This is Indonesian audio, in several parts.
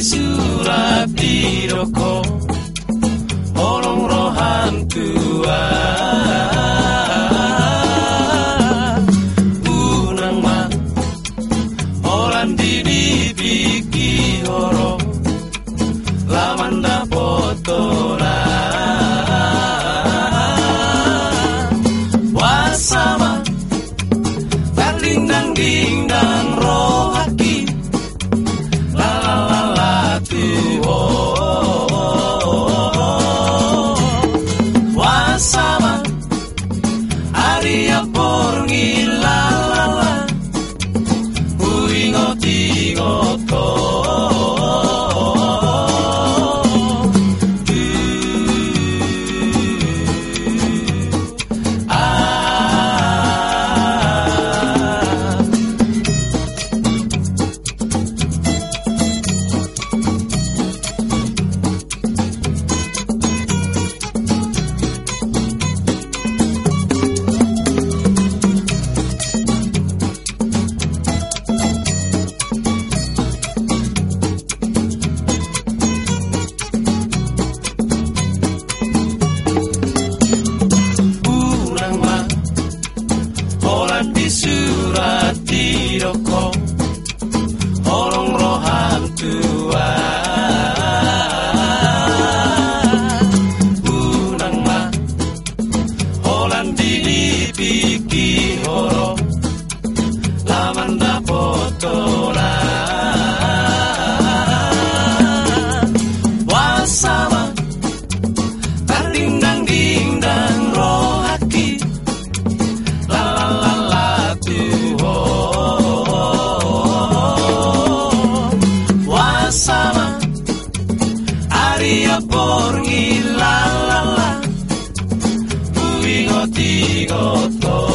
surat diroko Olong rohan tua. Unang ma Olan didi biki horo Lamanda potora Wasama Ding ding dang por mí. Di roko Por ila la la, uigotigoto.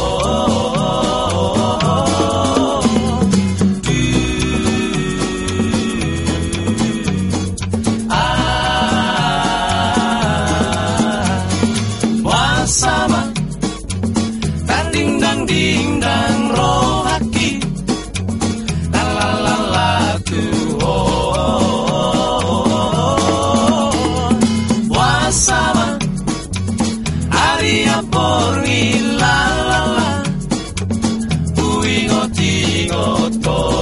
nottingot gott.